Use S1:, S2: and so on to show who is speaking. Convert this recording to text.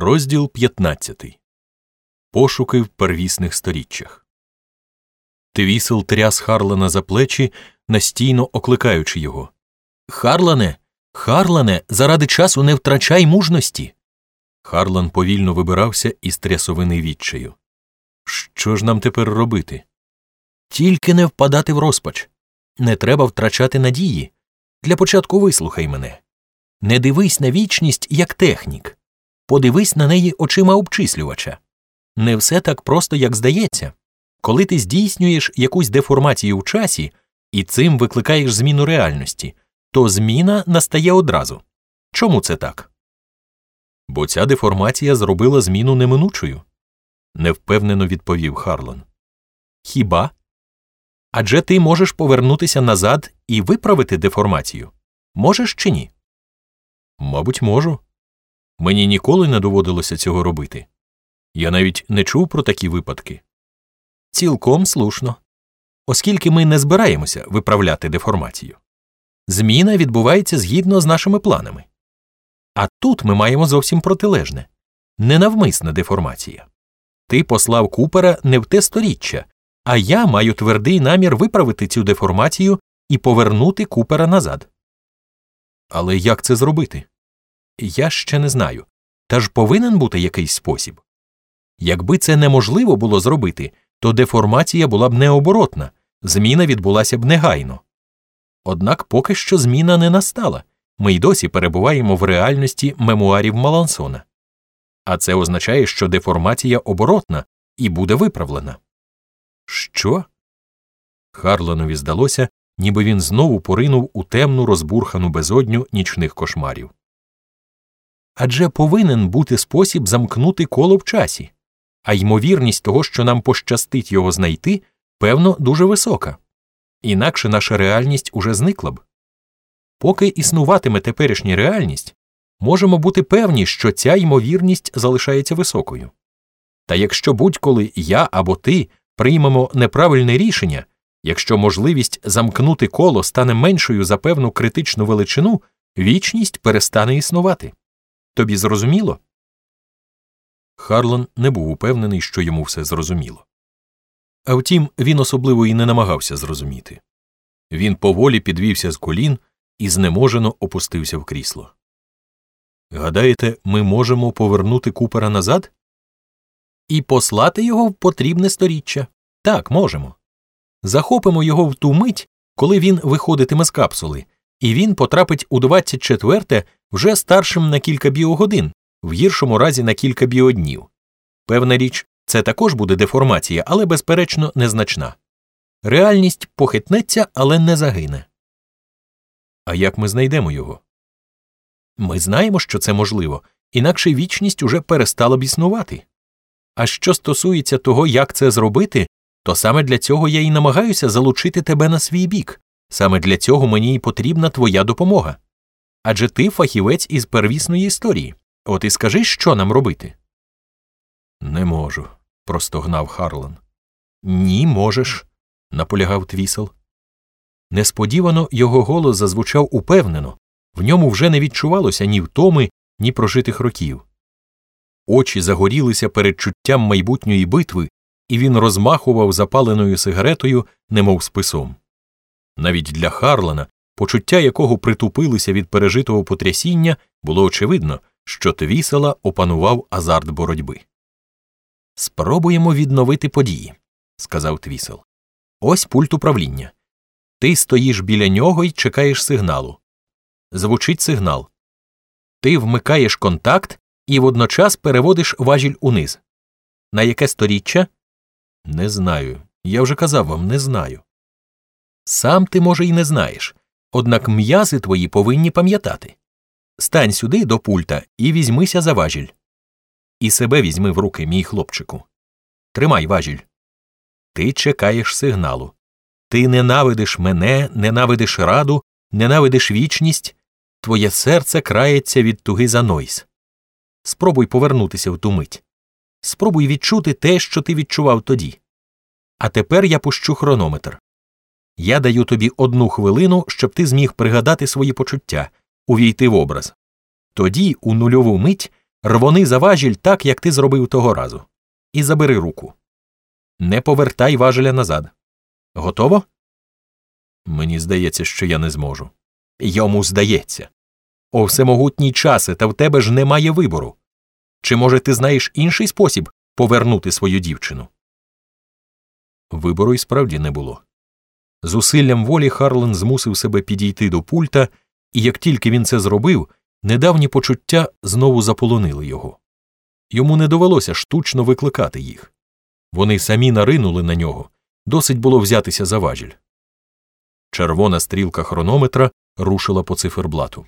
S1: Розділ 15. Пошуки в первісних сторіччях. Твісел тряс Харлана за плечі, настійно окликаючи його. Харлане, Харлане, заради часу не втрачай мужності. Харлан повільно вибирався із трясовини відчаю. Що ж нам тепер робити? Тільки не впадати в розпач. Не треба втрачати надії. Для початку вислухай мене. Не дивись на вічність як технік. Подивись на неї очима обчислювача. Не все так просто, як здається. Коли ти здійснюєш якусь деформацію в часі і цим викликаєш зміну реальності, то зміна настає одразу. Чому це так? Бо ця деформація зробила зміну неминучою, невпевнено відповів Харлан. Хіба? Адже ти можеш повернутися назад і виправити деформацію. Можеш чи ні? Мабуть, можу. Мені ніколи не доводилося цього робити. Я навіть не чув про такі випадки. Цілком слушно. Оскільки ми не збираємося виправляти деформацію. Зміна відбувається згідно з нашими планами. А тут ми маємо зовсім протилежне ненавмисна деформація. Ти послав Купера не в те сторіччя, а я маю твердий намір виправити цю деформацію і повернути Купера назад. Але як це зробити? Я ще не знаю. Та ж повинен бути якийсь спосіб. Якби це неможливо було зробити, то деформація була б необоротна, зміна відбулася б негайно. Однак поки що зміна не настала ми й досі перебуваємо в реальності мемуарів Малансона. А це означає, що деформація оборотна і буде виправлена. Що? Харланові здалося, ніби він знову поринув у темну розбурхану безодню нічних кошмарів. Адже повинен бути спосіб замкнути коло в часі, а ймовірність того, що нам пощастить його знайти, певно, дуже висока. Інакше наша реальність уже зникла б. Поки існуватиме теперішня реальність, можемо бути певні, що ця ймовірність залишається високою. Та якщо будь-коли я або ти приймемо неправильне рішення, якщо можливість замкнути коло стане меншою за певну критичну величину, вічність перестане існувати. Тобі зрозуміло? Харлан не був упевнений, що йому все зрозуміло. А втім, він особливо і не намагався зрозуміти. Він поволі підвівся з колін і знеможено опустився в крісло. Гадаєте, ми можемо повернути купера назад? І послати його в потрібне сторіччя. Так, можемо. Захопимо його в ту мить, коли він виходитиме з капсули, і він потрапить у 24-те вже старшим на кілька біогодин, в гіршому разі на кілька біоднів. Певна річ, це також буде деформація, але, безперечно, незначна. Реальність похитнеться, але не загине. А як ми знайдемо його? Ми знаємо, що це можливо, інакше вічність уже перестала б існувати. А що стосується того, як це зробити, то саме для цього я і намагаюся залучити тебе на свій бік. Саме для цього мені і потрібна твоя допомога. Адже ти фахівець із первісної історії. От і скажи, що нам робити. Не можу, простогнав Харлан. Ні, можеш, наполягав твісел. Несподівано його голос зазвучав упевнено, в ньому вже не відчувалося ні втоми, ні прожитих років. Очі загорілися перед чуттям майбутньої битви, і він розмахував запаленою сигаретою, немов списом. Навіть для Харлана, почуття якого притупилися від пережитого потрясіння, було очевидно, що твісела опанував азарт боротьби. Спробуємо відновити події, сказав твісел. Ось пульт управління. Ти стоїш біля нього і чекаєш сигналу. Звучить сигнал. Ти вмикаєш контакт і водночас переводиш важіль униз. На яке сторіччя? Не знаю. Я вже казав вам, не знаю. Сам ти, може, і не знаєш. Однак м'язи твої повинні пам'ятати. Стань сюди до пульта і візьмися за важіль. І себе візьми в руки, мій хлопчику. Тримай важіль. Ти чекаєш сигналу. Ти ненавидиш мене, ненавидиш раду, ненавидиш вічність. Твоє серце крається від туги за Нойс. Спробуй повернутися в ту мить. Спробуй відчути те, що ти відчував тоді. А тепер я пущу хронометр. Я даю тобі одну хвилину, щоб ти зміг пригадати свої почуття, увійти в образ. Тоді, у нульову мить, рвони за важіль так, як ти зробив того разу. І забери руку. Не повертай важеля назад. Готово? Мені здається, що я не зможу. Йому здається. О всемогутній часи, та в тебе ж немає вибору. Чи, може, ти знаєш інший спосіб повернути свою дівчину? Вибору й справді не було. Зусиллям волі Харлен змусив себе підійти до пульта, і як тільки він це зробив, недавні почуття знову заполонили його. Йому не довелося штучно викликати їх. Вони самі наринули на нього, досить було взятися за важіль. Червона стрілка хронометра рушила по циферблату.